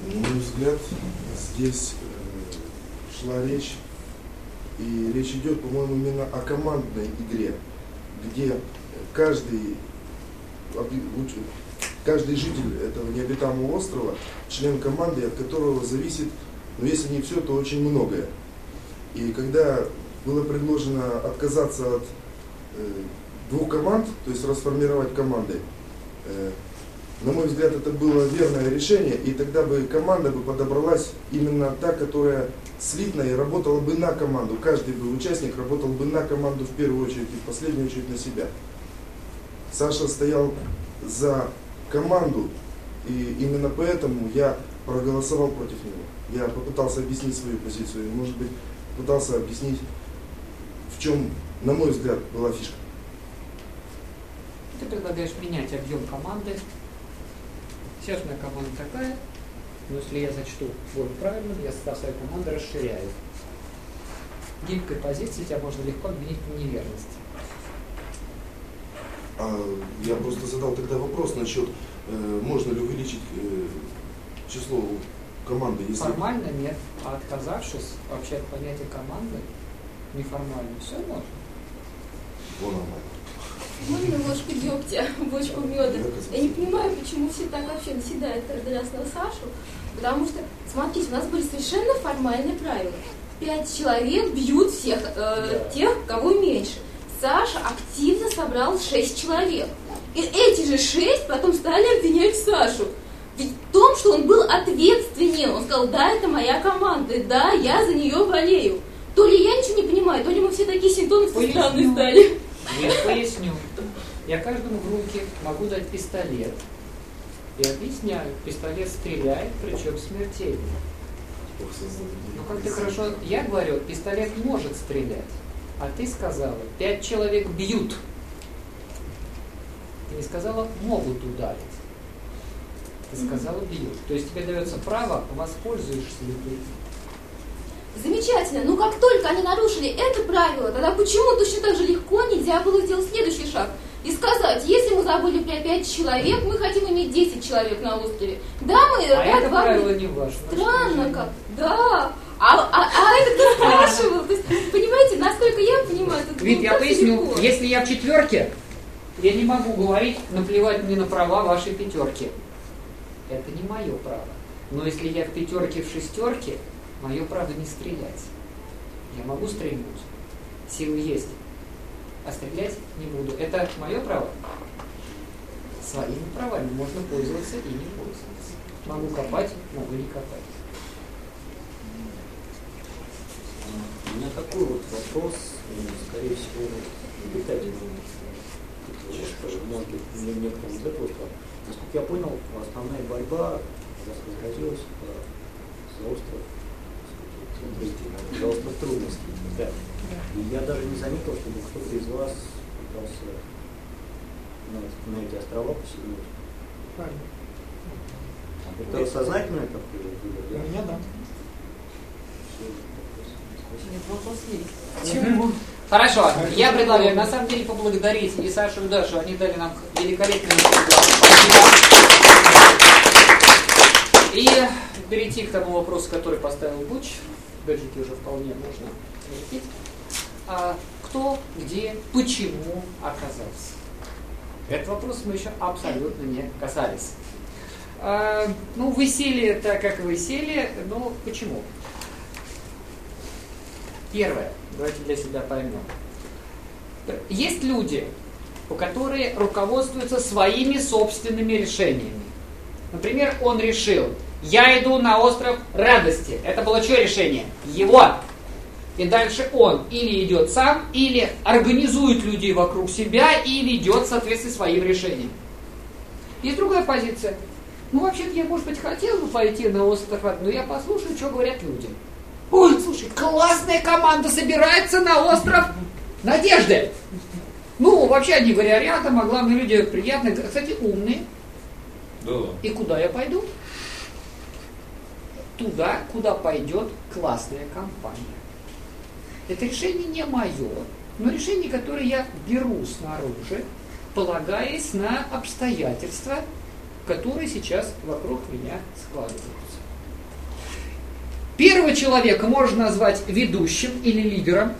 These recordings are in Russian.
На мой взгляд, здесь э, шла речь, и речь идет, по-моему, именно о командной игре, где каждый, каждый житель этого необитаемого острова, член команды, от которого зависит, ну если не все, то очень многое. И когда было предложено отказаться от э, двух команд, то есть расформировать команды, э, на мой взгляд, это было верное решение, и тогда бы команда бы подобралась именно та, которая слитная и работала бы на команду. Каждый бы участник работал бы на команду в первую очередь и в последнюю очередь на себя. Саша стоял за команду, и именно поэтому я проголосовал против него. Я попытался объяснить свою позицию, может быть, пытался объяснить, в чем, на мой взгляд, была фишка. Ты предлагаешь менять объем команды. Меня команда такая, но если я зачту более правильно, я состав своей команды расширяю. Гибкой позиции тебя можно легко обвинить в неверности. А, я просто задал тогда вопрос насчет, э, можно ли увеличить э, число команды, если... Формально нет, а отказавшись вообще от понятия команды, неформально, все можно. Вон нормально. Можно ложку дегтя, бочку меда. Я не понимаю, почему все так вообще наседают каждый раз на Сашу. Потому что, смотрите, у нас были совершенно формальные правила. Пять человек бьют всех, э, тех, кого меньше. Саша активно собрал шесть человек. И эти же шесть потом стали обвинять Сашу. Ведь в том, что он был ответственен. Он сказал, да, это моя команда, да, я за нее болею. То ли я ничего не понимаю, то ли мы все такие синтоны странные стали. Я поясню. Я каждому в руки могу дать пистолет. И объясняю, пистолет стреляет, причем смертельно. Ну как ты хорошо, я говорю, пистолет может стрелять. А ты сказала, пять человек бьют. Ты не сказала, могут ударить. Ты сказала, бьют. То есть тебе дается право, воспользуешься ли ты Замечательно. Но как только они нарушили это правило, тогда почему точно так же легко нельзя было сделать следующий шаг? И сказать, если мы забыли про 5 человек, мы хотим иметь 10 человек на острове. Да, мы... А да, это правило не ваше. Странно как. Да. А, а, а это кто спрашивал? То есть, понимаете, насколько я понимаю, это Вид, я поясню, легко. если я в четверке, я не могу говорить, наплевать мне на права вашей пятерки. Это не мое право. Но если я в пятерке, в шестерке, Мое право не стрелять. Я могу стрельнуть. Силы есть. А стрелять не буду. Это мое право? Своими правами можно пользоваться и не пользоваться. Могу копать, могу не копать. У меня такой вот вопрос, ну, скорее всего, обитательный. Может быть, из этого. Насколько я понял, основная борьба разразилась за остров пожалуйста, трудности. Да. И я даже не заметил, чтобы кто-то из вас пытался на, на эти острова поселить. Правильно. Это сознательно это выбор, да? У меня да. Нет, вопрос есть. Чему? Хорошо, я предлагаю на самом деле поблагодарить и Сашу, и Дашу, они дали нам великолепный И перейти к тому вопросу, который поставил Буч гаджете уже вполне можно залепить. А кто, где, почему оказался? Этот вопрос мы еще абсолютно не касались. А, ну, вы сели так, как вы сели, но почему? Первое, давайте для себя поймем. Есть люди, которые руководствуются своими собственными решениями. Например, он решил, я иду на остров радости. Это было что решение? Его. И дальше он или идет сам, или организует людей вокруг себя и ведет в соответствии своим решением. Есть другая позиция. Ну, вообще-то я, может быть, хотел бы пойти на остров, но я послушаю, что говорят люди. Ой, слушай, классная команда собирается на остров Надежды. Ну, вообще они варианты, а главное, люди приятные, кстати, умные. Да. И куда я пойду? Туда, куда пойдет классная компания. Это решение не мое, но решение, которое я беру снаружи, полагаясь на обстоятельства, которые сейчас вокруг меня складываются. Первого человека можно назвать ведущим или лидером.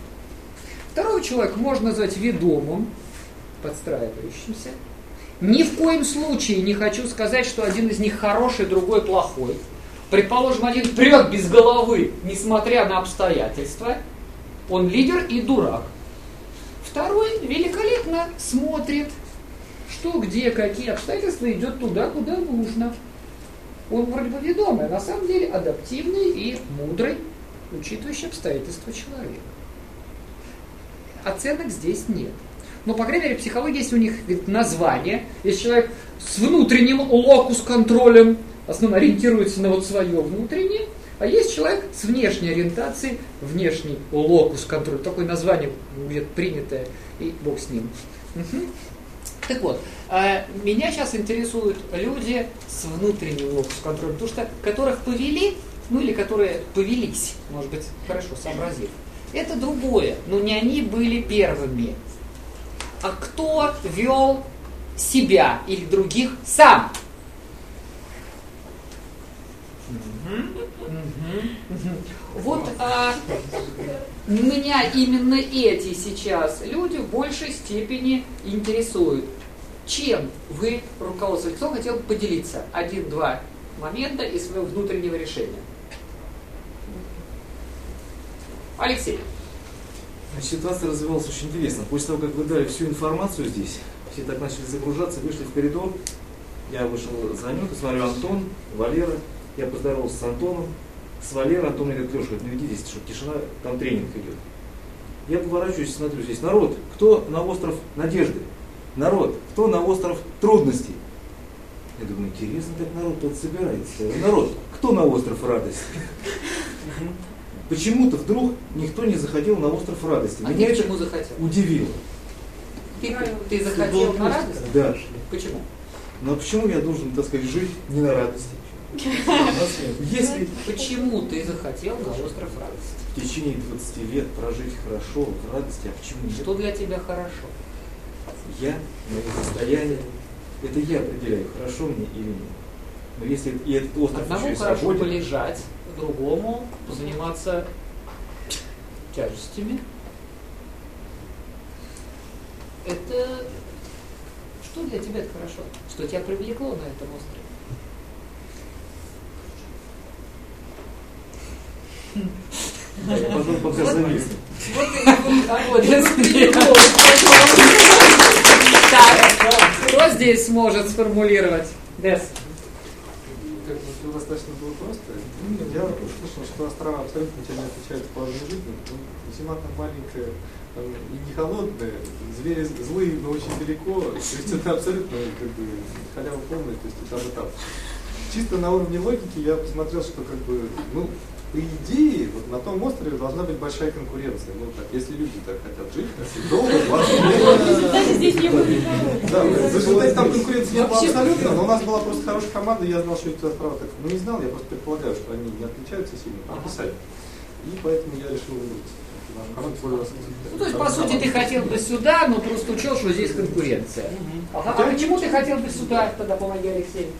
Второго человека можно назвать ведомым, подстраивающимся. Ни в коем случае не хочу сказать, что один из них хороший, другой плохой. Предположим, один прет без головы, несмотря на обстоятельства. Он лидер и дурак. Второй великолепно смотрит, что, где, какие обстоятельства, идет туда, куда нужно. Он вроде бы ведомый, а на самом деле адаптивный и мудрый, учитывающий обстоятельства человека. Оценок здесь нет. Но, по крайней мере, в психологии есть у них говорит, название. Есть человек с внутренним локус-контролем, основном ориентируется на вот свое внутреннее, а есть человек с внешней ориентацией, внешний локус-контроль. Такое название будет принятое, и бог с ним. Угу. Так вот, а, меня сейчас интересуют люди с внутренним локус-контролем, потому что которых повели, ну или которые повелись, может быть, хорошо сообразив. Это другое, но не они были первыми. А кто вел себя или других сам? Вот а, меня именно эти сейчас люди в большей степени интересуют. Чем вы руководствуетесь? Кто хотел поделиться? Один-два момента из своего внутреннего решения. Алексей. Ситуация развивалась очень интересно. После того, как вы дали всю информацию здесь, все так начали загружаться, вышли в коридор. Я вышел за Анюту, смотрю, Антон, Валера. Я поздоровался с Антоном, с Валерой. Антон мне говорит, Леша, говорит, наведи здесь, чтобы тишина, там тренинг идет. Я поворачиваюсь, смотрю здесь, народ, кто на остров Надежды? Народ, кто на остров трудностей? Я думаю, интересно, так народ тут собирается. Народ, кто на остров радости? Почему-то вдруг никто не захотел на остров радости. А Меня почему захотел? Удивило. Ты, ты захотел на радость? Да. Почему? Но почему я должен, так сказать, жить не на радости? Если... Почему ты захотел на остров радости? В течение 20 лет прожить хорошо, в радости, а почему нет? Что для тебя хорошо? Я, мое состояние, это я определяю, хорошо мне или нет. Но если и этот остров Одному еще хорошо свободен, полежать, другому заниматься тяжестями. Это что для тебя это хорошо? Что тебя привлекло на этом острове? Я потом пока. Вот и Так, кто здесь сможет сформулировать? Дес. как бы все достаточно было просто. Я слышал, что острова абсолютно ничем не отличаются по жизни. Ну, зима там маленькая там, и не холодная, звери злые, но очень далеко. То есть это абсолютно как бы халява полная, то есть и там и там. Чисто на уровне логики я посмотрел, что как бы, ну, по идее, вот на том острове должна быть большая конкуренция. Ну, так, если люди так хотят жить, долго, 20 лет. Даже здесь не было Да, результате там конкуренции не было абсолютно, но у нас была просто хорошая команда, я знал, что эти острова так. Ну, не знал, я просто предполагаю, что они не отличаются сильно, написали. И поэтому я решил выбрать. Ну, то есть, по сути, ты хотел бы сюда, но просто учел, что здесь конкуренция. Ага. А почему ты хотел бы сюда? Тогда помоги, Алексей.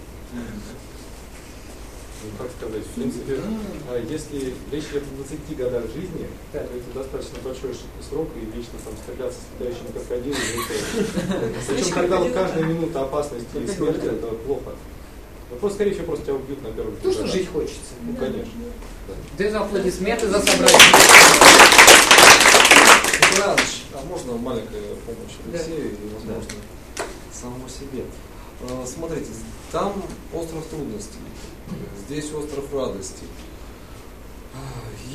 Ну, как сказать, в принципе, а если речь идет о 20 годах жизни, то это достаточно большой срок, и вечно там стреляться с летающими крокодилами. Причем, когда вот каждая минута опасности или смерти, это плохо. Ну, просто, скорее всего, просто тебя убьют на первом То, что жить хочется. Ну, конечно. Да за аплодисменты за собрание. Николай Иванович, а можно маленькая помощь Да. Алексею и, возможно, самому себе? А, Смотрите, там остров трудностей, здесь остров радости.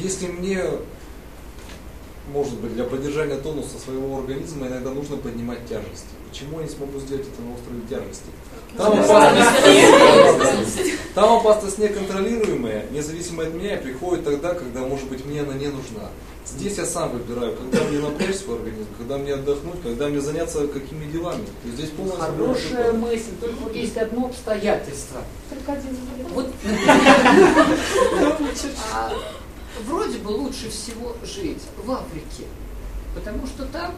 Если мне, может быть, для поддержания тонуса своего организма иногда нужно поднимать тяжести, почему я не смогу сделать это на острове тяжести? Там опасность, там опасность неконтролируемая, независимо от меня, и приходит тогда, когда, может быть, мне она не нужна. Здесь я сам выбираю, когда мне напрячь свой организм, когда мне отдохнуть, когда мне заняться какими делами. То есть здесь свобода Хорошая выбора. мысль, только вот есть одно обстоятельство. Только один. Вот вроде бы лучше всего жить в Африке, потому что там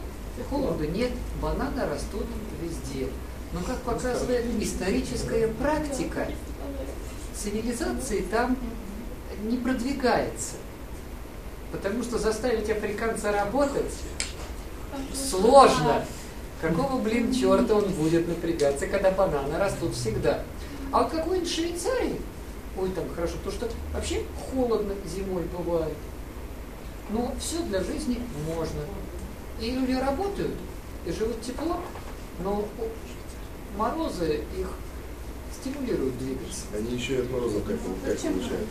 холода нет, бананы растут везде. Но как показывает историческая практика, цивилизации там не продвигается. Потому что заставить африканца работать сложно. Какого, блин, черта он будет напрягаться, когда бананы растут всегда. А вот какой-нибудь Швейцарии, ой, там хорошо, потому что вообще холодно зимой бывает. Но все для жизни можно. И люди работают, и живут тепло, но морозы их стимулируют двигаться. Они еще и от морозов как, как получают.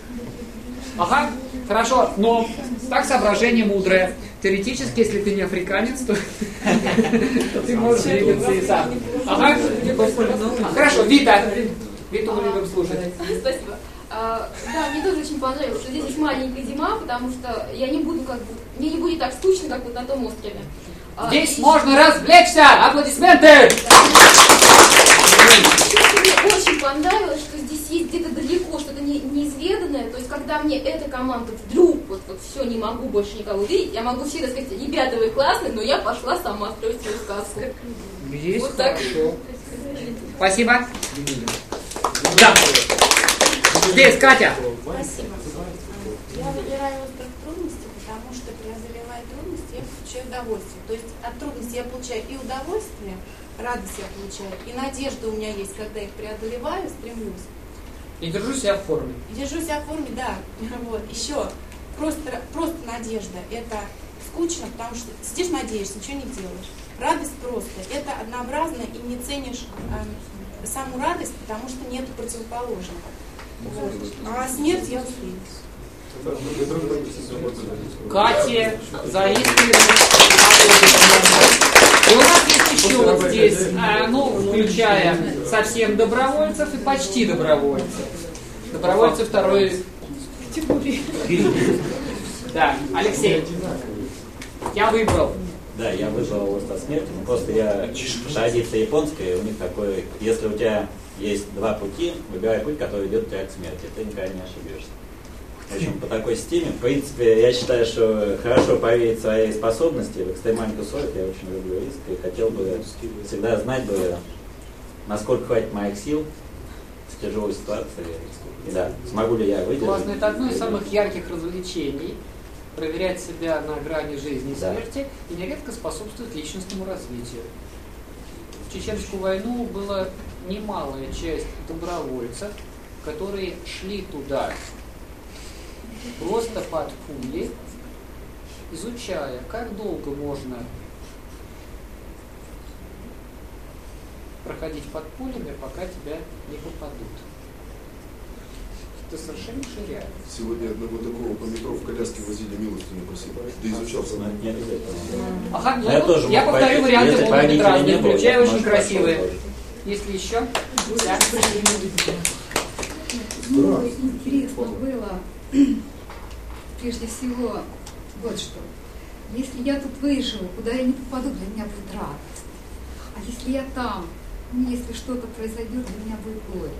Ага, хорошо, но так соображение мудрое. Теоретически, если ты не африканец, то ты можешь двигаться и сам. Ага, хорошо, Вита. Виту мы любим слушать. Спасибо. А, да, мне тоже очень понравилось, что здесь есть маленькая зима, потому что я не буду как бы, мне не будет так скучно, как вот на том острове. А, Здесь и- можно развлечься! Аплодисменты! Мне очень понравилось, что здесь есть где-то далеко что-то не- неизведанное. То есть, когда мне эта команда вдруг вот, вот все, не могу больше никого видеть, я могу всегда сказать, ребята, вы классные, но я пошла сама строить свою сказку. Есть, Вот так. хорошо. Спасибо. Да. Здесь Катя. Спасибо. Я выбираю остров трудности, потому что преодолевая трудности, я получаю удовольствие. То есть от трудностей я получаю и удовольствие, радость я получаю, и надежда у меня есть, когда их преодолеваю, стремлюсь. И держу себя в форме. И держу себя в форме, да. Вот. Еще просто, просто надежда. Это скучно, потому что сидишь, надеешься, ничего не делаешь. Радость просто. Это однообразно и не ценишь э, саму радость, потому что нет противоположного. А смерть я успею. Кате заискиваем. И у нас есть еще вот здесь, а, ну, включая совсем добровольцев и почти добровольцев. Добровольцы второй Да, Алексей. Я выбрал. Да, я выбрал остров смерти, но просто я традиция японская, у них такой, если у тебя есть два пути, выбирай путь, который ведет тебя к смерти, ты никогда не ошибешься. В общем, по такой системе, в принципе, я считаю, что хорошо поверить в свои способности в экстремальных условиях, я очень люблю риск и хотел бы всегда знать бы, насколько хватит моих сил в тяжелой ситуации, да, смогу ли я выдержать. Классно, это одно из самых ярких развлечений. Проверять себя на грани жизни и Да. смерти и нередко способствует личностному развитию. В Чеченскую войну была немалая часть добровольцев, которые шли туда просто под пули, изучая, как долго можно проходить под пулями, пока тебя не попадут. Это совершеннейшая реальность. Сегодня одного такого по метро в коляске возили милостыню просили. Да изучался. Это не обязательно. Ага, ну, Я тоже я мог повторю варианты было, включая очень красивые. пошел тоже. Если еще? Да. Ну, интересно было, прежде всего, вот что. Если я тут выживу, куда я не попаду, для меня будет радость. А если я там, ну, если что-то произойдет, для меня будет горе.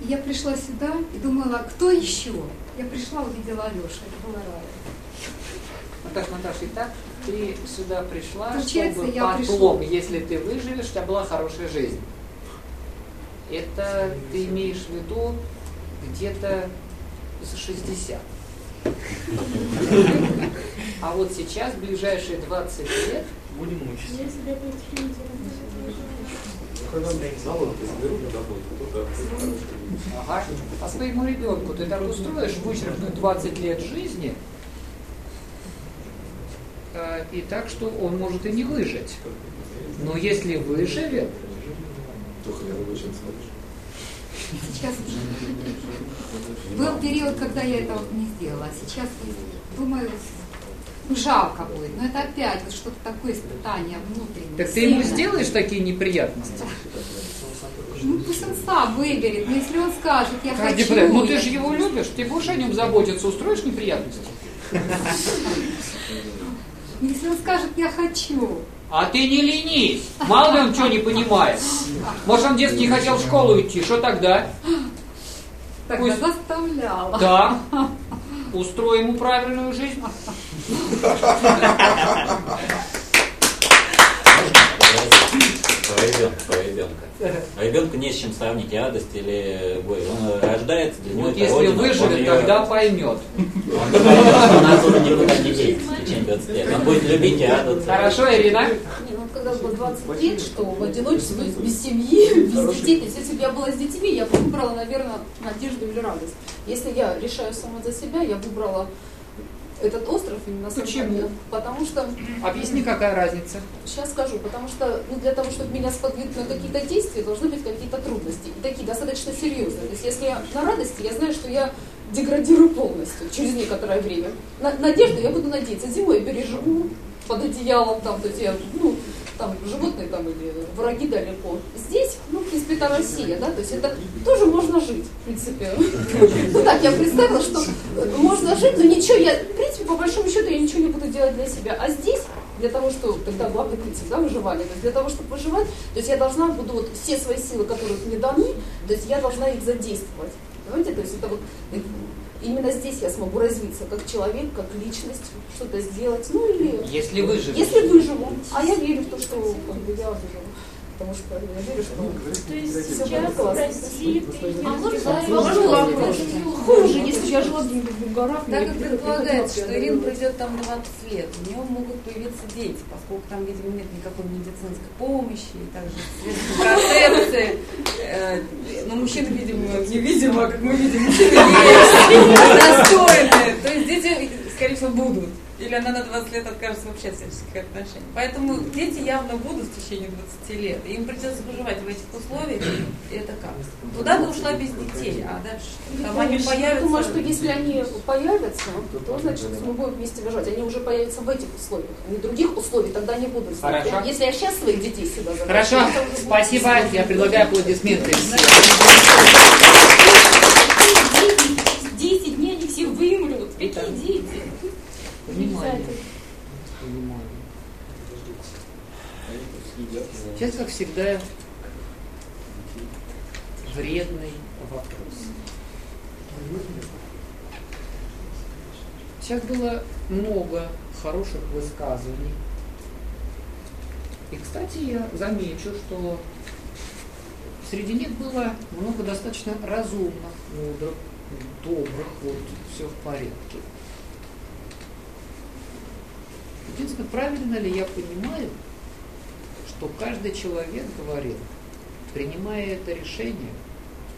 И я пришла сюда и думала, кто еще? Я пришла, увидела Алешу, это было рай. Наташа, Наташа, итак, ты сюда пришла, Получается, чтобы я потом, пришла. если ты выживешь, у тебя была хорошая жизнь. Это ты имеешь в виду где-то за 60. А вот сейчас, ближайшие 20 лет, Будем учиться. Я себя почему-то Когда налоги заберут на работу, то да. Ага. А своему ребенку ты так устроишь вычеркнуть 20 лет жизни, э, и так, что он может и не выжить. Но если выживет, То хрен очень смотришь. Сейчас был период, когда я этого не сделала, а сейчас думаю, ну, жалко будет. Но это опять вот что-то такое испытание внутреннее. так ты ему сильное. сделаешь такие неприятности? Ну пусть он сам выберет, но если он скажет, я Каждый хочу. Ну ты я- же его любишь, ты будешь о нем заботиться, устроишь неприятности? Если он скажет, я хочу. А ты не ленись. Мало ли он что не понимает. Может, он в детстве не хотел в школу идти, что тогда? Тогда Пусть- заставляла. Да. Устрой ему правильную жизнь. Ребенка. А ребенку не с чем сравнить радость или горе. Он рождается, для него Вот если родина, он выживет, ее- тогда поймет. Он она оттуда никуда не денется в течение 20 лет. Он будет любить и радоваться. Хорошо, Ирина? Не, ну когда было 20 лет, что в одиночестве, без семьи, без детей, то есть если бы я была с детьми, я бы выбрала, наверное, надежду или радость. Если я решаю сама за себя, я выбрала этот остров именно Почему? себе. Потому что, Объясни, какая разница. сейчас скажу, потому что ну, для того, чтобы меня сподвигнуть на какие-то действия, должны быть какие-то трудности. И такие достаточно серьезные. То есть если я на радости, я знаю, что я деградирую полностью через некоторое время. На, надежду я буду надеяться. Зимой я переживу под одеялом, там, то есть я, ну, там животные там или враги далеко. Здесь, ну, в принципе, это Россия, да, то есть это тоже можно жить, в принципе. Ну так, я представила, что можно жить, но ничего, я, в принципе, по большому счету, я ничего не буду делать для себя. А здесь, для того, что, тогда главный принцип, да, выживания, то есть для того, чтобы выживать, то есть я должна буду вот все свои силы, которые мне даны, то есть я должна их задействовать. Понимаете, то есть это вот именно здесь я смогу развиться как человек, как личность, что-то сделать, ну или... Если выживешь. Если выживу. А я верю в то, что как бы, я выживу. Потому что я верю, что То есть сейчас в. России ты А может, Можно вопрос? Хуже, если я жила в горах. Так как предполагается, что Ирина пройдет там 20 лет, у нее могут появиться дети, поскольку там, видимо, нет никакой медицинской помощи, и также средств. Э, Но мужчины, видимо, невидимо, как мы видим, мужчины есть, достойные. То есть дети, скорее всего, будут. Или она на 20 лет откажется вообще от всяческих отношений. Поэтому дети явно будут в течение 20 лет. И им придется выживать в этих условиях. И это как? Туда ты ушла без детей, а дальше что? там они появятся. Я думаю, что если они появятся, то значит мы будем вместе выживать. Они уже появятся в этих условиях. Они других условий тогда не будут. знать. Хорошо. Если я сейчас своих детей сюда заберу, Хорошо, спасибо. Я предлагаю аплодисменты всем. 10 дней они все вымрут. Какие дети? Внимание. Внимание. Сейчас, как всегда, вредный вопрос. Сейчас было много хороших высказываний. И, кстати, я замечу, что среди них было много достаточно разумных, мудрых, добрых, вот все в порядке. Единственное, правильно ли я понимаю, что каждый человек говорил, принимая это решение,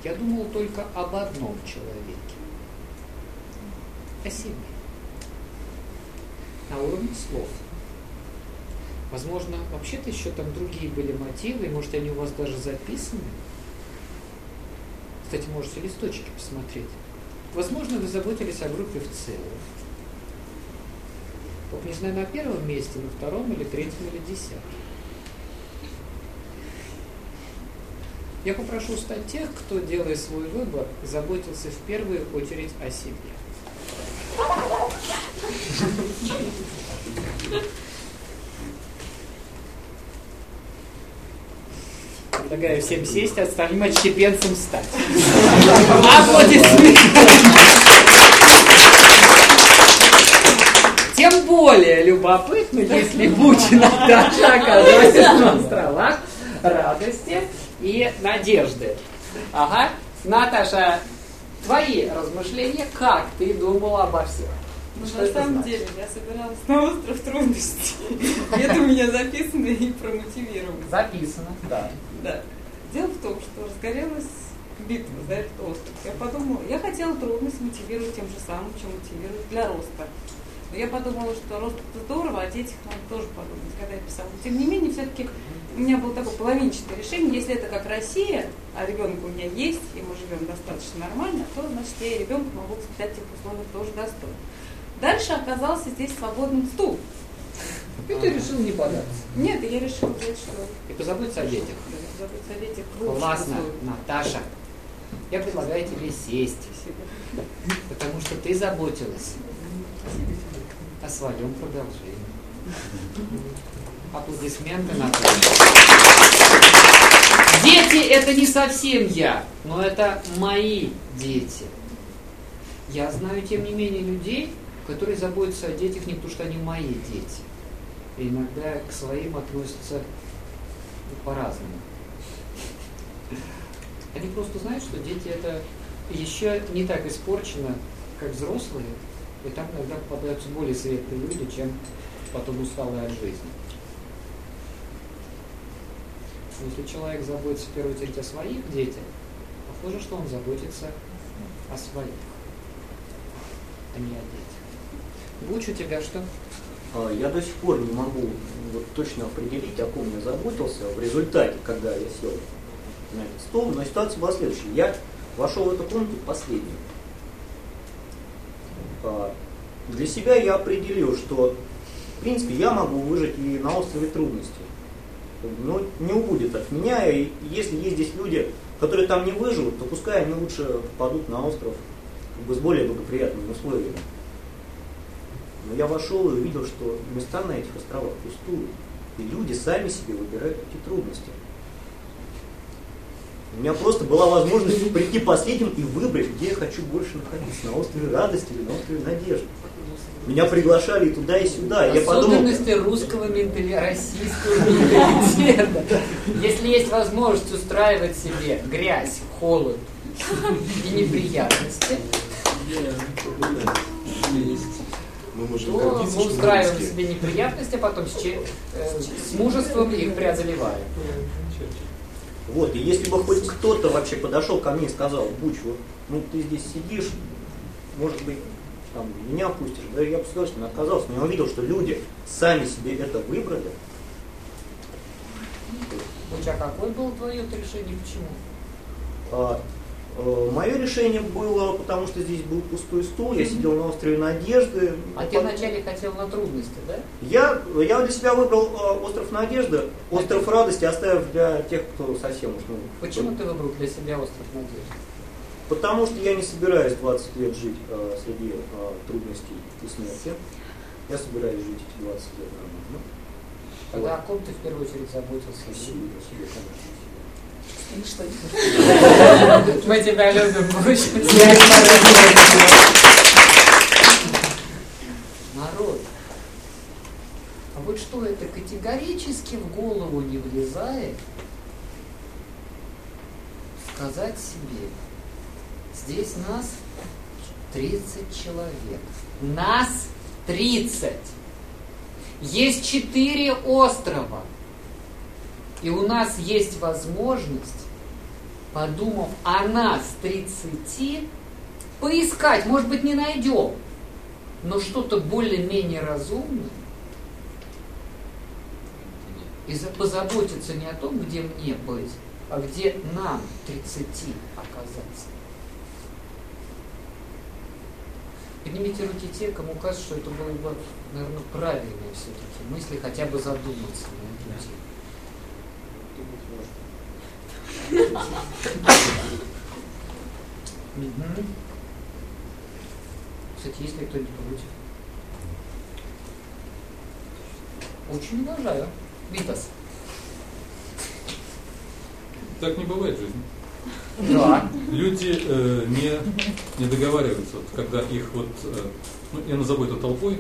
я думал только об одном человеке, о себе, на уровне слов. Возможно, вообще-то еще там другие были мотивы, может, они у вас даже записаны. Кстати, можете листочки посмотреть. Возможно, вы заботились о группе в целом. Не знаю, на первом месте, на втором или третьем или десятом. Я попрошу стать тех, кто, делая свой выбор, заботился в первую очередь о себе. Предлагаю всем сесть, остальным отщепенцам встать. Аплодисменты! Более любопытно, если Бутин Наташа оказалась на островах радости и надежды. Ага. Наташа, твои размышления, как ты думала обо всем? Ну, Что на самом значит? деле, я собиралась на остров трудностей. Это у меня записано и промотивировано. Записано, да. Да. Дело в том, что разгорелась битва за этот остров. Я подумала, я хотела трудность мотивировать тем же самым, чем мотивировать для роста. Но я подумала, что рост это здорово, а о детях надо тоже подумать, когда я писала. Тем не менее, все-таки у меня было такое половинчатое решение. Если это как Россия, а ребенок у меня есть, и мы живем достаточно нормально, то значит я и ребенка могу воспитать в тех условиях тоже достойно. Дальше оказался здесь свободный стул. И ты решил не податься. Нет, я решила взять, что И позаботиться о детях. заботиться о детях Классно. Наташа. Я предлагаю тебе сесть, Спасибо. потому что ты заботилась о своем продолжении. Аплодисменты, Наташа. Дети это не совсем я, но это мои дети. Я знаю, тем не менее, людей, которые заботятся о детях не потому, что они мои дети. И иногда к своим относятся по-разному. Они просто знают, что дети это еще не так испорчено, как взрослые, и там иногда попадаются более светлые люди, чем потом усталые от жизни. Если человек заботится в первую очередь о своих детях, похоже, что он заботится о своих, а не о детях. Буч, тебя что? А, Я до сих пор не могу вот точно определить, о ком я заботился в результате, когда я сел на этот стол, но ситуация была следующая. Я вошел в эту комнату последним. А, Для себя я определил, что в принципе я могу выжить и на острове трудностей. Но не убудет от меня, и если есть здесь люди, которые там не выживут, то пускай они лучше попадут на остров как бы с более благоприятными условиями. Но я вошел и увидел, что места на этих островах пустуют. И люди сами себе выбирают эти трудности. У меня просто была возможность прийти последним и выбрать, где я хочу больше находиться, на острове радости или на острове надежды. Меня приглашали и туда, и сюда. Я подумал, Особенности русского менталитета, российского менталитета. Если есть возможность устраивать себе грязь, холод и неприятности, Мы можем то гордиться, мы устраиваем себе неприятности, а потом с, че- э, с мужеством их преодолеваем. Вот, и если бы хоть кто-то вообще подошел ко мне и сказал, Буч, вот, ну ты здесь сидишь, может быть, там, меня пустишь, да, я бы с удовольствием отказался, но я увидел, что люди сами себе это выбрали. Буч, а какое было твое решение, почему? А, мое решение было, потому что здесь был пустой стул, я сидел на острове Надежды. А ты вначале хотел на трудности, да? Я, я для себя выбрал э, остров Надежды, остров радости оставив для тех, кто совсем уж ну, Почему ты выбрал для себя остров надежды? Потому что я не собираюсь 20 лет жить э, среди э, трудностей и смерти. Я собираюсь жить эти 20 лет нормально. Тогда о ком ты в первую очередь заботился? О себе, о себе, конечно. Что Мы тебя любим. Народ, а вот что это категорически в голову не влезает сказать себе, здесь нас 30 человек. Нас 30. Есть четыре острова. И у нас есть возможность, подумав о нас 30, поискать, может быть, не найдем, но что-то более-менее разумное. И за- позаботиться не о том, где мне быть, а где нам 30 оказаться. Поднимите руки те, кому кажется, что это было бы, наверное, правильные все-таки мысли, хотя бы задуматься на эту тему. Мгм. Кстати, есть ли кто-нибудь против? Очень уважаю. Витас. Так не бывает в жизни. Да. Люди э, не, не договариваются, вот, когда их вот, э, ну, я назову это толпой,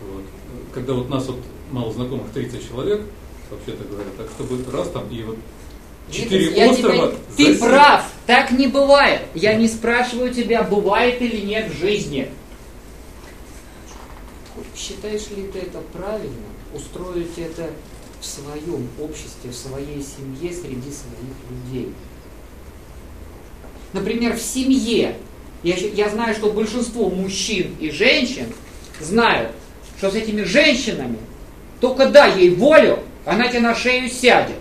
вот, э, когда вот нас вот мало знакомых 30 человек, вообще-то говоря, так чтобы раз там и вот четыре я острова. тебя- Ты прав, так не бывает. Я не спрашиваю тебя, бывает или нет в жизни. Считаешь ли ты это правильно? Устроить это в своем обществе, в своей семье, среди своих людей. Например, в семье. Я, я знаю, что большинство мужчин и женщин знают, что с этими женщинами только дай ей волю, она тебе на шею сядет.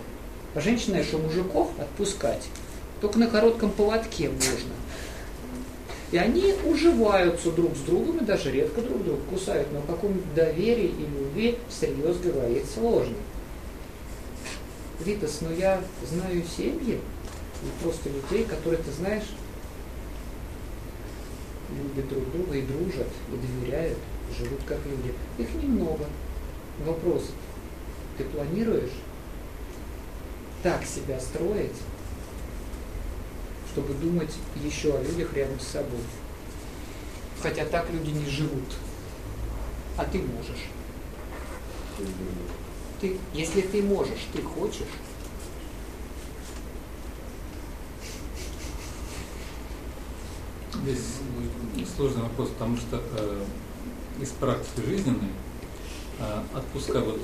А женщина, что мужиков отпускать, только на коротком поводке можно. И они уживаются друг с другом и даже редко друг друга кусают. Но о каком доверии и любви всерьез говорить сложно. Витас, ну я знаю семьи, и просто людей, которые, ты знаешь, любят друг друга и дружат, и доверяют, живут как люди. Их немного. Вопрос, ты планируешь так себя строить, чтобы думать еще о людях рядом с собой. Хотя так люди не живут. А ты можешь. Ты, если ты можешь, ты хочешь, Здесь сложный вопрос, потому что э, из практики жизненной э, отпуская вот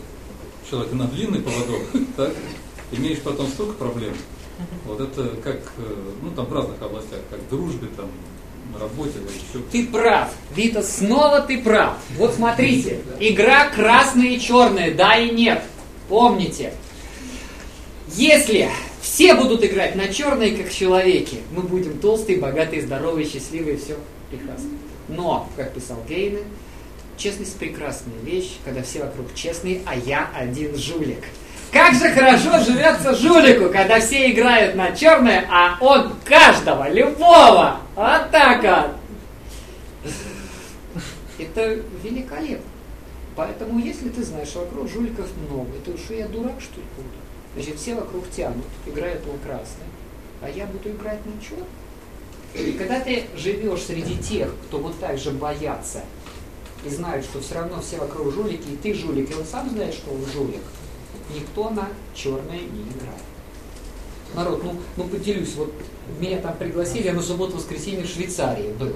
человека на длинный поводок, так, имеешь потом столько проблем. Вот это как, э, ну там в разных областях, как в дружбе, там, на работе, или еще. Ты прав, Вита, снова ты прав. Вот смотрите, игра красные и черные, да и нет. Помните, если все будут играть на черные, как человеки, мы будем толстые, богатые, здоровые, счастливые, все прекрасно. Но, как писал Гейне, честность прекрасная вещь, когда все вокруг честные, а я один жулик. Как же хорошо живется жулику, когда все играют на черное, а он каждого, любого. Вот так вот. Это великолепно. Поэтому, если ты знаешь, вокруг жуликов много, то что я дурак, что ли, буду? Значит, все вокруг тянут, играют на красное, а я буду играть на черное. И когда ты живешь среди тех, кто вот так же боятся и знают, что все равно все вокруг жулики, и ты жулик, и он сам знает, что он жулик, никто на черное не играет. Народ, ну, ну поделюсь, вот меня там пригласили, я на субботу-воскресенье в Швейцарии был.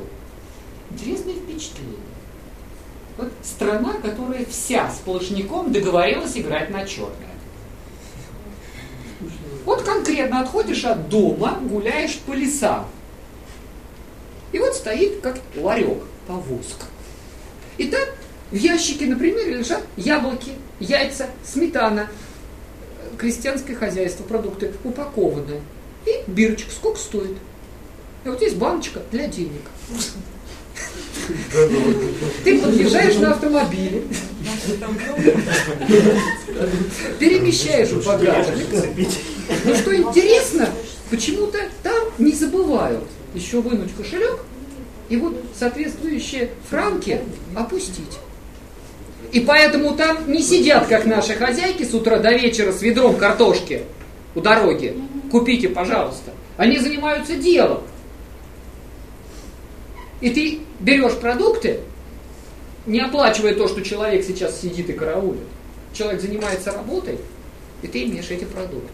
Интересное впечатление. Вот страна, которая вся сплошняком договорилась играть на черное. Вот конкретно отходишь от дома, гуляешь по лесам. И вот стоит как ларек, повозка. И там в ящике, например, лежат яблоки, яйца, сметана, крестьянское хозяйство, продукты упакованные. И бирочка сколько стоит? И вот есть баночка для денег. Ты подъезжаешь на автомобиле, перемещаешь в багажник. Ну что интересно, почему-то там не забывают еще вынуть кошелек и вот соответствующие франки опустить. И поэтому там не сидят, как наши хозяйки, с утра до вечера с ведром картошки у дороги. Купите, пожалуйста. Они занимаются делом. И ты берешь продукты, не оплачивая то, что человек сейчас сидит и караулит. Человек занимается работой, и ты имеешь эти продукты.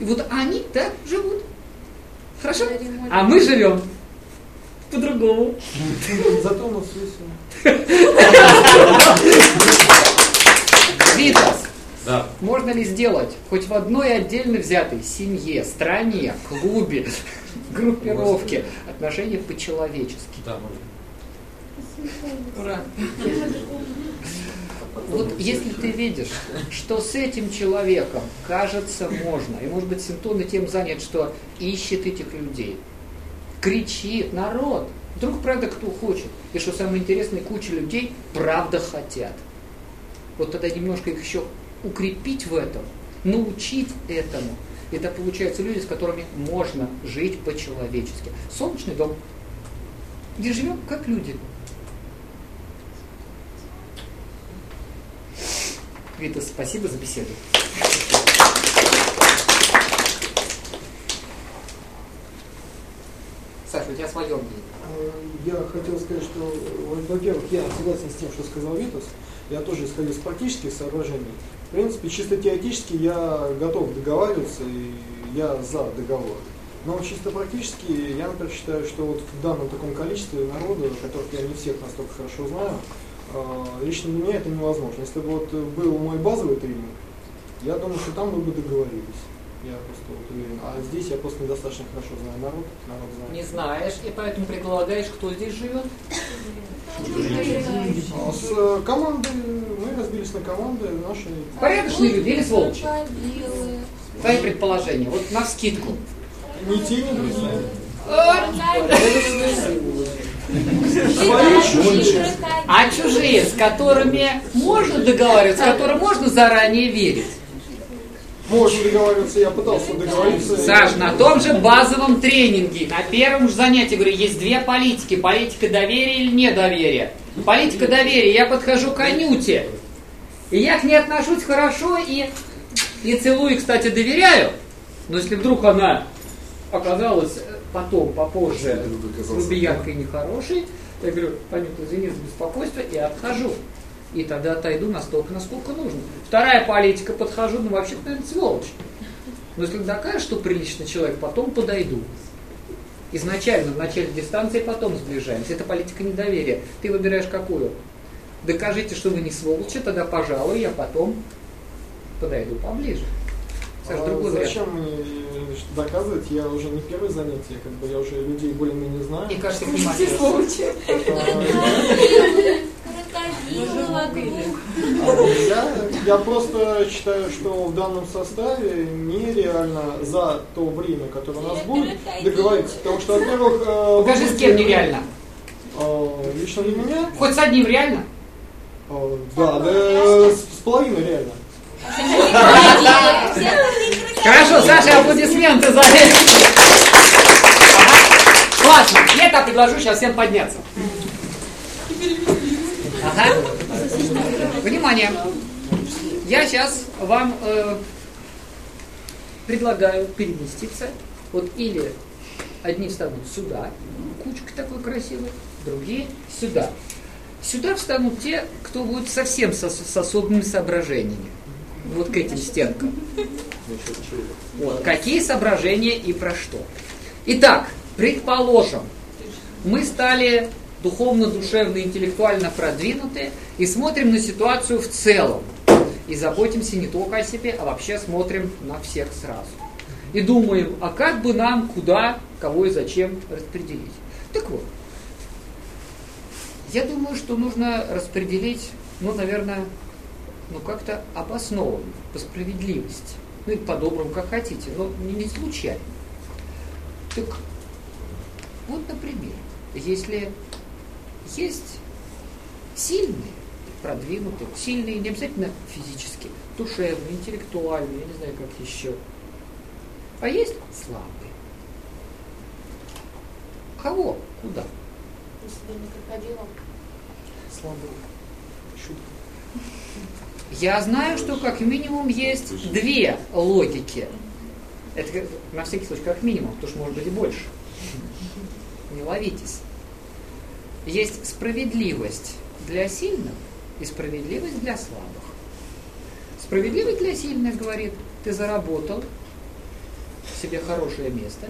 И вот они так живут. Хорошо? А мы живем по-другому. Зато у нас весело. Витас, Да. можно ли сделать хоть в одной отдельно взятой семье, стране, клубе, группировке отношения по-человечески? Да, можно. Ура. Вот если ты видишь, что с этим человеком, кажется, можно, и может быть Синтон и тем занят, что ищет этих людей, кричит, народ, вдруг правда кто хочет, и что самое интересное, куча людей правда хотят. Вот тогда немножко их еще укрепить в этом, научить этому. Это получаются люди, с которыми можно жить по-человечески. Солнечный дом, где живем как люди. Витас, спасибо за беседу. Саша, у тебя свое мнение. Э, Я хотел сказать, что, во- во-первых, я согласен с тем, что сказал Витас. Я тоже исходил из практических соображений. В принципе, чисто теоретически я готов договариваться, и я за договор. Но чисто практически я, например, считаю, что вот в данном таком количестве народа, которых я не всех настолько хорошо знаю, э, лично для меня это невозможно. Если бы вот был мой базовый тренинг, я думаю, что там мы бы договорились. Я просто вот уверен. А здесь я просто недостаточно хорошо знаю народ, народ знает. Не знаешь, и поэтому предполагаешь, кто здесь живет? А С э, командой, мы разбились на команды наши. Порядочные люди или сволочи? Твои предположения, вот на скидку. Ни те, ни другие. Чужие. А чужие, с которыми можно договариваться, с которым можно заранее верить? Можно договариваться, я пытался договориться. Саш, на том же базовом тренинге, на первом же занятии, говорю, есть две политики. Политика доверия или недоверия. Политика доверия. Я подхожу к Анюте. И я к ней отношусь хорошо и, и целую, и, кстати, доверяю. Но если вдруг она оказалась э, потом, попозже, с грубиянкой нехорошей, я говорю, Анюта, извини за беспокойство, и отхожу. И тогда отойду настолько, насколько нужно. Вторая политика, подхожу, ну вообще-то, наверное, сволочь. Но если докажешь, что приличный человек, потом подойду. изначально в начале дистанции, потом сближаемся. Это политика недоверия. Ты выбираешь какую? Докажите, что вы не сволочи, тогда, пожалуй, я потом подойду поближе. Саша, А другой зачем мне доказывать? Я уже не первое занятие, как бы я уже людей более-менее знаю. И кажется, Все сволочи. Я, я просто считаю, что в данном составе нереально за то время, которое у нас будет, договориться. Потому что, во-первых... э, Покажи, с кем нереально. э, Лично для меня? Хоть с одним реально? Э, Да, да, с, с половиной реально. Хорошо, Саша, аплодисменты за это. Классно. Я так предложу сейчас всем подняться. Ага. Внимание. Я сейчас вам э, предлагаю переместиться. Вот или одни встанут сюда, кучка такой красивой, другие сюда. Сюда встанут те, кто будет совсем со- с особыми соображениями. Вот к этим стенкам. Вот. Какие соображения и про что. Итак, предположим, мы стали духовно, душевно, интеллектуально продвинуты и смотрим на ситуацию в целом. И заботимся не только о себе, а вообще смотрим на всех сразу. И думаем, а как бы нам, куда, кого и зачем распределить. Так вот, я думаю, что нужно распределить, ну, наверное, ну, как-то обоснованно, по справедливости. Ну, и по-доброму, как хотите, но не случайно. Так, вот, например, если есть сильные, продвинутые, сильные не обязательно физически, душевные, интеллектуальные, я не знаю, как еще. А есть слабые. Кого? Куда? Слабые. Шутка. Я знаю, что как минимум есть две логики. Это на всякий случай как минимум, потому что может быть и больше. Не ловитесь. Есть справедливость для сильных и справедливость для слабых. Справедливость для сильных говорит, ты заработал себе хорошее место,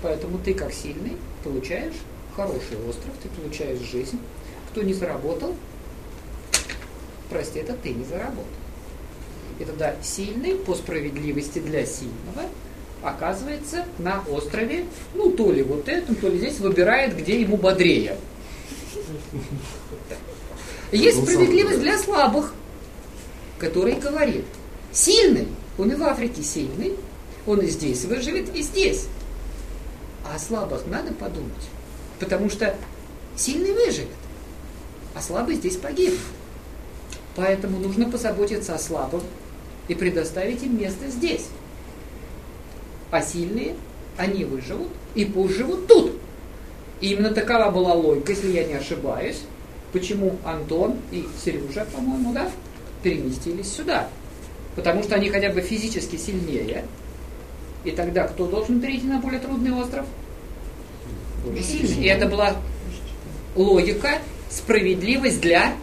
поэтому ты как сильный получаешь хороший остров, ты получаешь жизнь. Кто не заработал, прости, это ты не заработал. И тогда сильный по справедливости для сильного оказывается на острове, ну то ли вот этом, то ли здесь, выбирает, где ему бодрее. Есть справедливость для слабых, который говорит, сильный, он и в Африке сильный, он и здесь выживет, и здесь. А о слабых надо подумать, потому что сильный выживет, а слабый здесь погибнет. Поэтому нужно позаботиться о слабых и предоставить им место здесь. А сильные, они выживут и пусть живут тут. И именно такова была логика, если я не ошибаюсь, почему Антон и Сережа, по-моему, да, переместились сюда. Потому что они хотя бы физически сильнее. И тогда кто должен перейти на более трудный остров? Более сильный. И это была логика, справедливость для.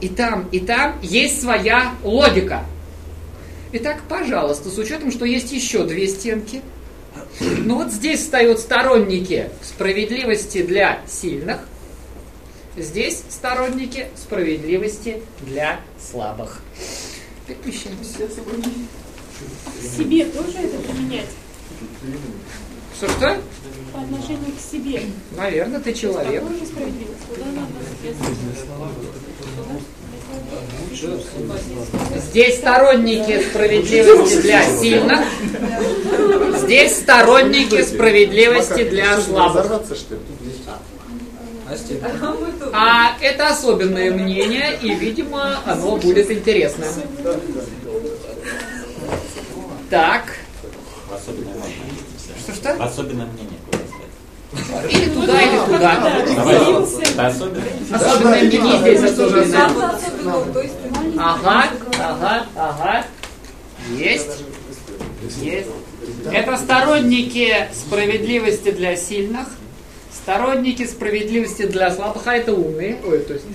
И там, и там есть своя логика. Итак, пожалуйста, с учетом, что есть еще две стенки, ну вот здесь встают сторонники справедливости для сильных, здесь сторонники справедливости для слабых. Перемещаемся. Себе тоже это применять? Что-что? По отношению к себе. Наверное, ты человек. Же справедливость. Куда надо Здесь сторонники справедливости для сильных, здесь сторонники справедливости для слабых. А это особенное мнение, и, видимо, оно будет интересно. Так. Особенное можно. Что-что? Особенное мнение. Или туда, или туда. Особенное. Мнение здесь особенное. Ага, ага, ага. Есть. Есть. Это сторонники справедливости для сильных, сторонники справедливости для слабых, а это умные. Ой, то есть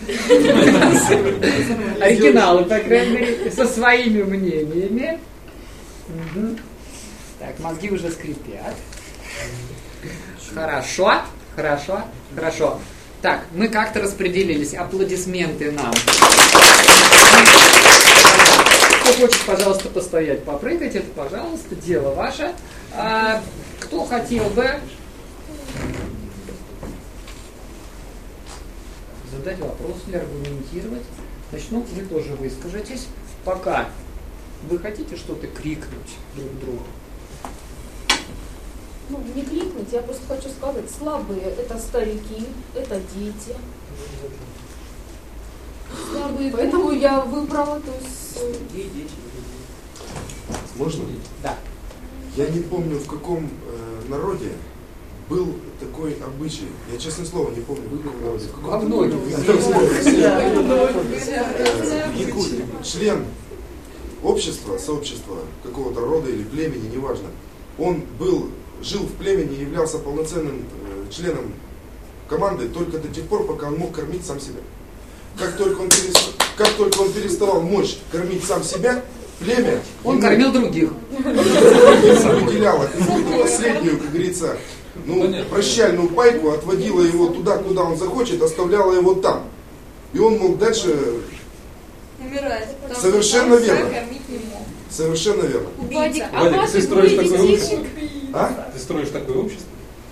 оригиналы, по крайней мере, со своими мнениями. Так, мозги уже скрипят. Хорошо, хорошо, хорошо. Так, мы как-то распределились. Аплодисменты нам. Кто хочет, пожалуйста, постоять, попрыгать, это, пожалуйста, дело ваше. А, кто хотел бы задать вопрос или аргументировать? Значит, вы тоже выскажетесь. Пока вы хотите что-то крикнуть друг другу? Ну, не крикнуть, я просто хочу сказать, слабые это старики, это дети. Слабые, поэтому я выбрала, то есть... э, Можно? Да. Я не помню, в каком э, народе был такой обычай. Я, честное слово, не помню, в каком народе. В каком Во многих. Э, в Якутии. Член общества, сообщества какого-то рода или племени, неважно, он был, жил в племени и являлся полноценным э, членом команды только до тех пор, пока он мог кормить сам себя. Как только он, перес- как только он переставал мочь кормить сам себя, племя... Он ему- кормил других. какую-то последнюю, как говорится, ну, прощальную пайку, отводила его туда, куда он захочет, оставляла его там. И он мог дальше... Умирать. Совершенно верно. Совершенно верно. Вадик, а Вадик, ты строишь такое общество? А? Ты строишь такое общество?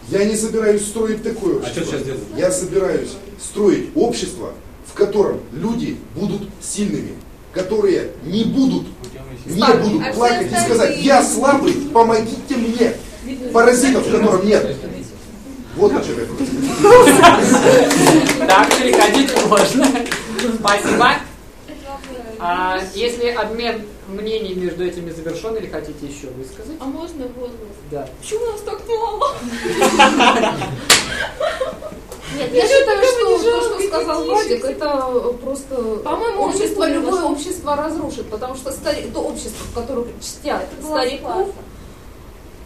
Я не собираюсь строить такое А общество. что сейчас делаешь? Я собираюсь строить общество, в котором люди будут сильными, которые не будут, не будут А плакать и сказать, я слабый, помогите мне. Паразитов, в котором нет. Вот о чем я говорю. Так, переходить можно. Спасибо. А если обмен мнений между этими завершен, или хотите еще высказать? А можно возглас? Да. Почему нас так мало? Нет, Я считаю, что то, что сказал. Вадик, это просто По-моему, общество, любое общество разрушит, потому что то общество, в которое чтят стариков,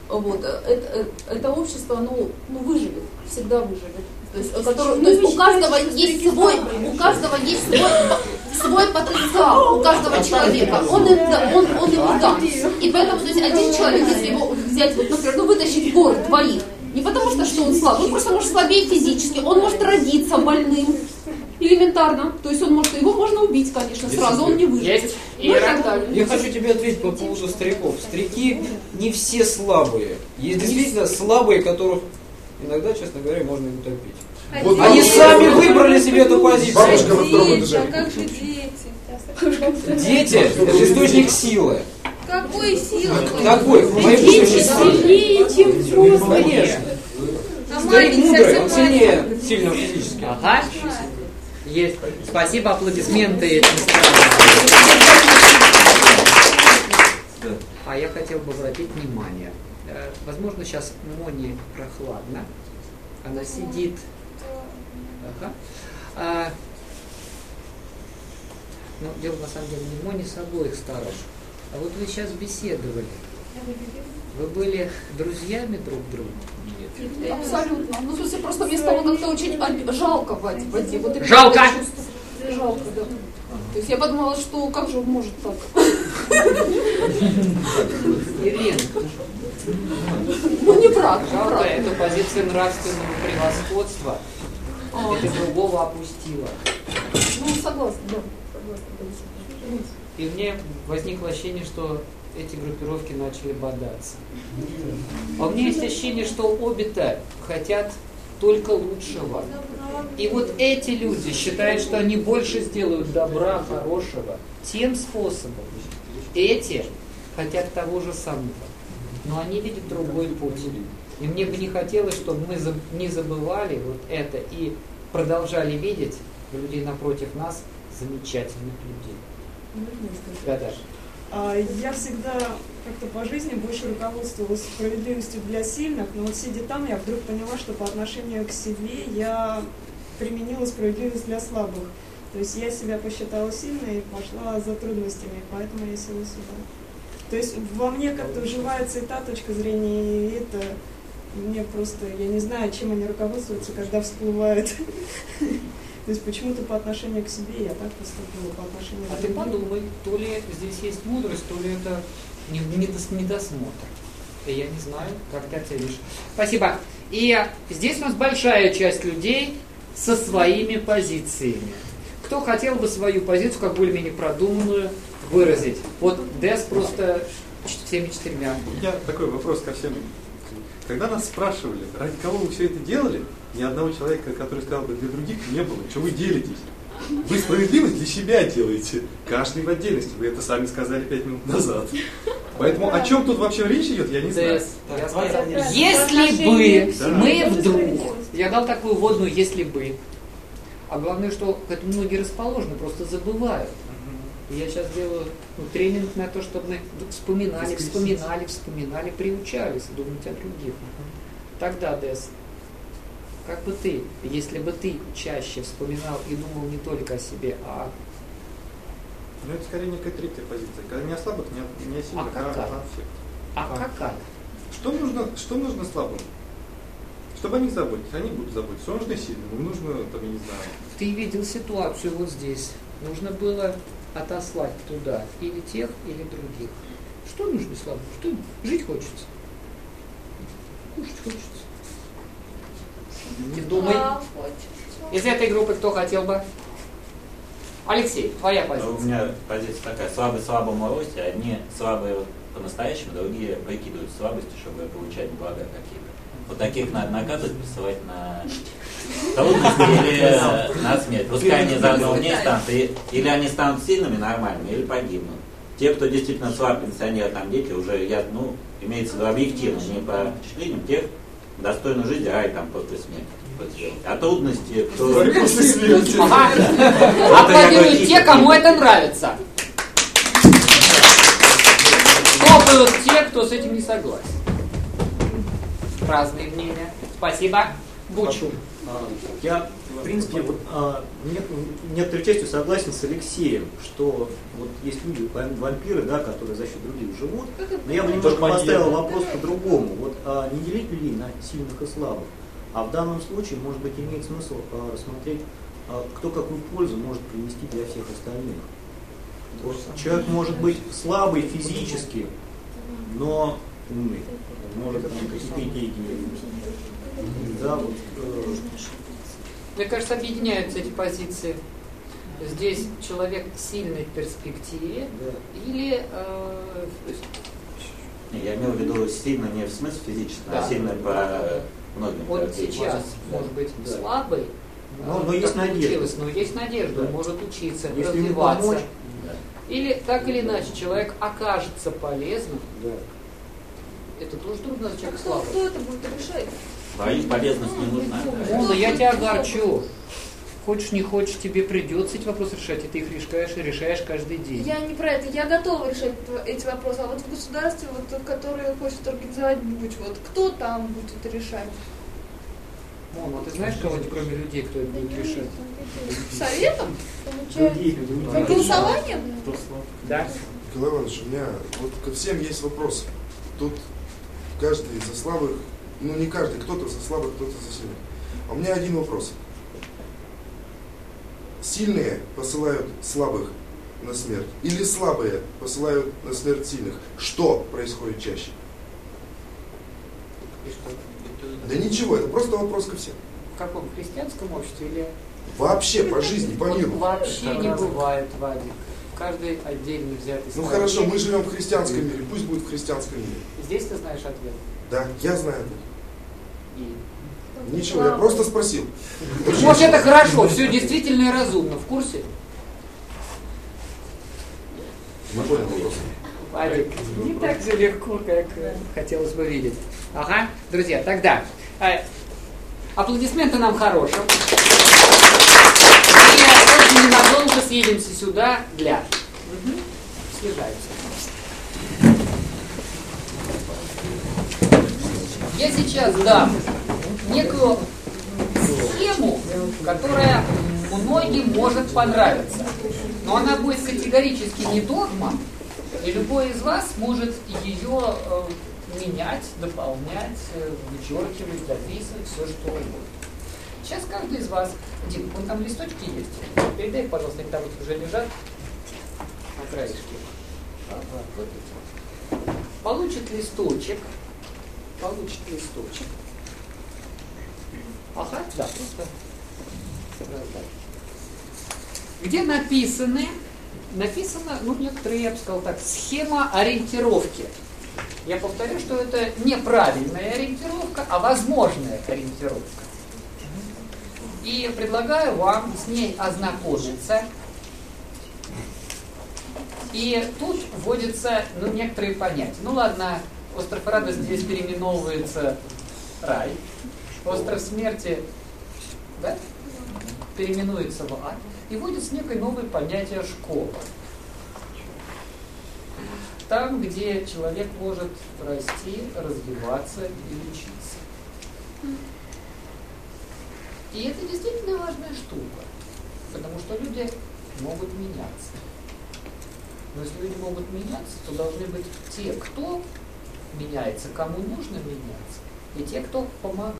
вот, это, это, это общество, оно ну, выживет, всегда выживет. То есть, Ну, то есть у каждого есть свой, у каждого есть свой, свой потенциал, у каждого человека. Он, им да- он, он ему дан. И поэтому, то есть, один человек, если его взять, вот, например, ну, вытащить город двоих, не потому что, что он слабый, он просто может слабее физически, он может родиться больным, элементарно. То есть он может, его можно убить, конечно, сразу, он не выживет. Есть? Ну и так далее. Я хочу тебе ответить по поводу стариков. Старики не все слабые. Есть действительно слабые, которых иногда, честно говоря, можно и утопить. Вот Они бабушка- сами выбрали себе эту позицию. Бабушка во втором Дети, этаже. а как же дети? Дети – это источник силы. Какой силы? Какой? Дети сильнее, чем взрослые. Конечно. А Старик мудрый, он сильнее сильного физически. Ага. Есть. Спасибо, аплодисменты этим странам. А я хотел бы обратить внимание. Э, Возможно, сейчас Моне прохладно. Она сидит. Ага. А, ну, дело на самом деле не Моне с обоих сторон. А вот вы сейчас беседовали. Вы были друзьями друг друга? Нет. Абсолютно. Ну, в смысле, просто мне стало как-то очень жалко Ваде. Вот Жалко? чувство. Жалко, да. То есть я подумала, что как же он может так? Ирина, Ну, не брат, жалко брат. эту позицию нравственного превосходства. А. Ты другого опустила. Ну, согласна, да. Согласна. И мне возникло ощущение, что эти группировки начали бодаться. А у меня есть ощущение, что обе-то хотят только лучшего. И вот эти люди считают, что они больше сделают добра, хорошего тем способом. Эти хотят того же самого. Но они видят другой путь. И мне бы не хотелось, чтобы мы не забывали вот это и продолжали видеть людей напротив нас замечательных людей. Да, Даша. А, Я всегда как-то по жизни больше руководствовалась справедливостью для сильных, но вот сидя там, я вдруг поняла, что по отношению к себе я применила справедливость для слабых. То есть я себя посчитала сильной и пошла за трудностями, поэтому я села сюда. То есть во мне как-то вживается и та точка зрения, и это мне просто, я не знаю, чем они руководствуются, когда всплывают. То есть почему-то по отношению к себе я так поступила, по отношению А к ты другим. подумай, то ли здесь есть мудрость, то ли это не- недос- недосмотр. Я не знаю, как ты оценишь. Спасибо. И здесь у нас большая часть людей со своими позициями. Кто хотел бы свою позицию, как более-менее продуманную, выразить? Вот Дес просто всеми четырьмя. Я такой вопрос ко всем. Когда нас спрашивали, ради кого вы все это делали, ни одного человека, который сказал бы, для других не было. Что вы делитесь? Вы справедливость для себя делаете. Каждый в отдельности. Вы это сами сказали пять минут назад. Поэтому о чем тут вообще речь идет, я не знаю. Если бы мы вдруг, я дал такую водную, если бы, а главное, что к этому многие расположены, просто забывают. Я сейчас делаю ну, тренинг на то, чтобы мы вспоминали, вспоминали, вспоминали, приучались думать о других. Тогда, Дес, как бы ты, если бы ты чаще вспоминал и думал не только о себе, а ну, это скорее некая третья позиция. Когда не о слабых, не о, не о сильных, а, а, о всех. А, а какая? Что нужно, что нужно слабым? Чтобы они заботились, они будут заботиться. Что нужно сильным? Им нужно, там, я не знаю. Ты видел ситуацию вот здесь. Нужно было отослать туда или тех, или других. Что нужно слабым? Что жить хочется? Кушать хочется. Не думай. Из этой группы кто хотел бы? Алексей, твоя позиция. У меня позиция такая, слабый слабому росте, одни слабые вот по-настоящему, другие прикидывают слабости, чтобы получать блага какие-то. Вот таких надо наказывать, посылать на трудности или на смерть. Пускай они заодно не станут, или они станут сильными, нормальными, или погибнут. Те, кто действительно слаб, пенсионеры, там дети, уже я, ну, имеется в виду объективно, не по впечатлениям, тех достойную жизнь рай там после смерти. А трудности, кто... После смерти. Ага. Аплодируют те, кому это нравится. Топают те, кто с этим не согласен. Разные мнения. Спасибо. Бучу. Я, в принципе, вот, а, нет, некоторой частью согласен с Алексеем, что вот есть люди, вампиры, да, которые за счет других живут, но я бы немножко поставил вопрос по-другому. Вот а, не делить людей на сильных и слабых, а в данном случае, может быть, имеет смысл а, рассмотреть, а, кто какую пользу может принести для всех остальных. Вот человек может быть слабый физически, но умный, может там какие-то идеи да, вот, э... Мне кажется, объединяются эти позиции. Здесь человек сильный в перспективе да. или э, я имел в виду сильно не в смысле физически, да. а сильно по многим. Вот сейчас, да. может быть, да. слабый, но, но есть надежда. Но есть надежда, да. он может учиться, Если развиваться. Помочь, да. Или так или иначе человек окажется полезным. Да. Это тоже трудно за человека слабый. Кто это будет решать? Твоя полезность не нужна. Мона, я тебя огорчу. Хочешь, не хочешь, тебе придется эти вопросы решать, и ты их решаешь и решаешь каждый день. Я не про это, я готова решать эти вопросы, а вот в государстве, вот, которое хочет организовать буч, вот кто там будет это решать? Мон, а ты знаешь кого-нибудь, кроме людей, кто это будет решать? Советом? Получается. Голосованием? Да. Николай Иванович, у меня вот ко всем есть вопрос. Тут каждый за слабых ну не каждый, кто-то за слабых, кто-то за сильных. А у меня один вопрос. Сильные посылают слабых на смерть или слабые посылают на смерть сильных? Что происходит чаще? Да ничего, это просто вопрос ко всем. В каком христианском обществе или Вообще по жизни, по миру. Вообще не бывает, Вадик. Каждый отдельно взятый. Ну хорошо, мы живем в христианском мире, пусть будет в христианском мире. Здесь ты знаешь ответ? Да, я знаю ответ. Ничего, я просто спросил. Может, это хорошо, все действительно и разумно. В курсе? Не понял вопрос. Не так же легко, как хотелось бы видеть. Ага, друзья, тогда э, аплодисменты нам хорошим. И очень ненадолго съедемся сюда для. Угу. Я сейчас дам некую схему, которая многим может понравиться. Но она будет категорически не догма, и любой из вас может ее э, менять, дополнять, э, вычеркивать, дописывать, все что угодно. Сейчас каждый из вас, Дим, вон там листочки есть, передай пожалуйста, они там вот уже лежат на краешке. Получит листочек, получит листочек. Ага, да, просто раздать. Где написаны, написано, ну, некоторые, я бы сказал так, схема ориентировки. Я повторю, что это неправильная ориентировка, а возможная ориентировка. И предлагаю вам с ней ознакомиться. И тут вводятся ну, некоторые понятия. Ну ладно, остров радости здесь переименовывается рай. Остров смерти да, переименуется в ад. И вводится некое новое понятие школа. Там, где человек может расти, развиваться и учиться. И это действительно важная штука, потому что люди могут меняться. Но если люди могут меняться, то должны быть те, кто меняется, кому нужно меняться, и те, кто помогает.